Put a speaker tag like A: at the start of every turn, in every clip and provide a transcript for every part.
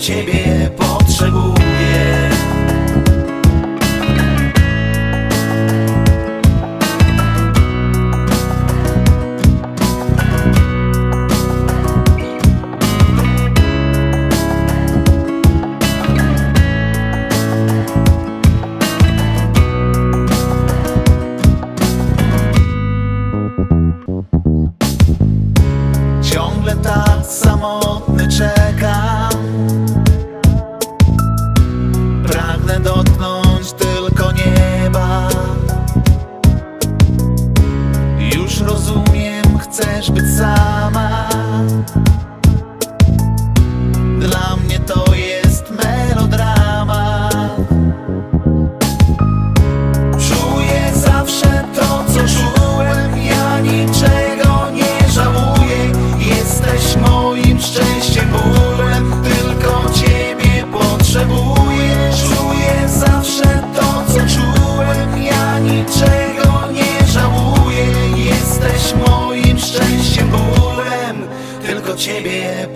A: ciebie potrzebuję. Ciągle tak samotny czekam moim szczęściem, bólem Tylko Ciebie potrzebuję. Czuję zawsze to, co czułem Ja niczego nie żałuję. Jesteś moim szczęściem, bólem Tylko Ciebie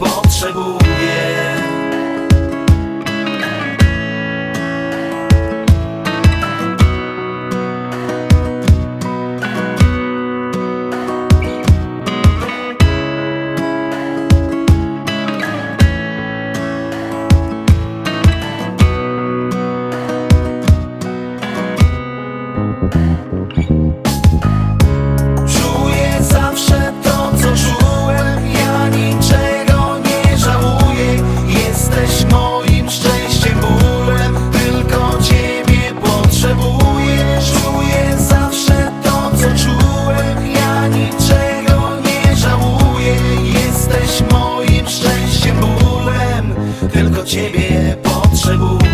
A: Czuję zawsze to, co czułem, ja niczego nie żałuję. Jesteś moim szczęściem, bólem, tylko ciebie potrzebuję. Czuję zawsze to, co czułem, ja niczego nie żałuję. Jesteś moim szczęściem, bólem, tylko ciebie potrzebuję.